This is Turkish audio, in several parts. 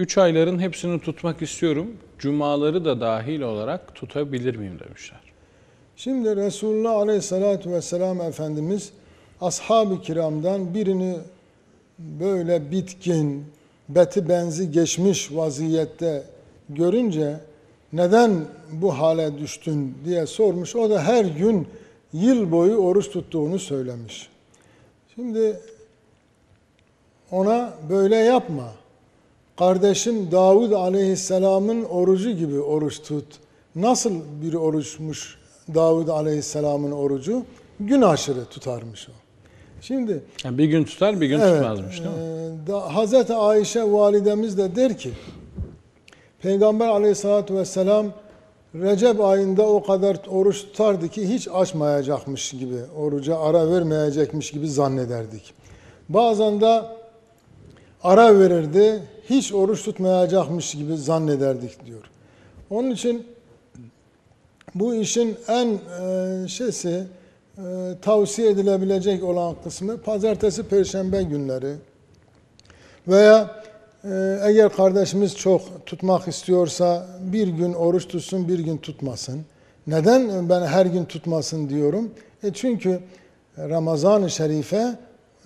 Üç ayların hepsini tutmak istiyorum. Cumaları da dahil olarak tutabilir miyim demişler. Şimdi Resulullah Aleyhisselatü Vesselam Efendimiz ashab-ı kiramdan birini böyle bitkin, beti benzi geçmiş vaziyette görünce neden bu hale düştün diye sormuş. O da her gün yıl boyu oruç tuttuğunu söylemiş. Şimdi ona böyle yapma. Kardeşim Davud Aleyhisselam'ın orucu gibi oruç tut. Nasıl bir oruçmuş Davud Aleyhisselam'ın orucu? Gün aşırı tutarmış o. Şimdi Yani bir gün tutar bir gün Evet, tutmazmış değil mi? e, da, Hazreti Ayşe validemiz de der ki Peygamber aleyhissalatü vesselam Recep ayında o kadar oruç tutardı ki hiç açmayacakmış gibi, oruca ara vermeyecekmiş gibi zannederdik. Bazen de ara verirdi, hiç oruç tutmayacakmış gibi zannederdik diyor. Onun için bu işin en e, şeysi e, tavsiye edilebilecek olan kısmı pazartesi, perşembe günleri veya e, eğer kardeşimiz çok tutmak istiyorsa bir gün oruç tutsun, bir gün tutmasın. Neden ben her gün tutmasın diyorum? E çünkü Ramazan-ı Şerife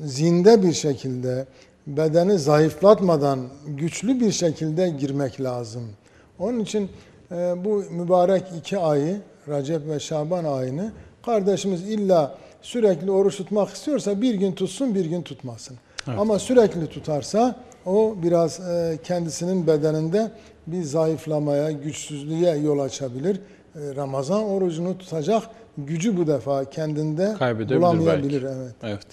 zinde bir şekilde, bedeni zayıflatmadan güçlü bir şekilde girmek lazım. Onun için e, bu mübarek iki ayı, Recep ve Şaban ayını kardeşimiz illa sürekli oruç tutmak istiyorsa bir gün tutsun, bir gün tutmasın. Evet. Ama sürekli tutarsa o biraz e, kendisinin bedeninde bir zayıflamaya, güçsüzlüğe yol açabilir. E, Ramazan orucunu tutacak gücü bu defa kendinde bulamayabilir. belki. Evet. Evet.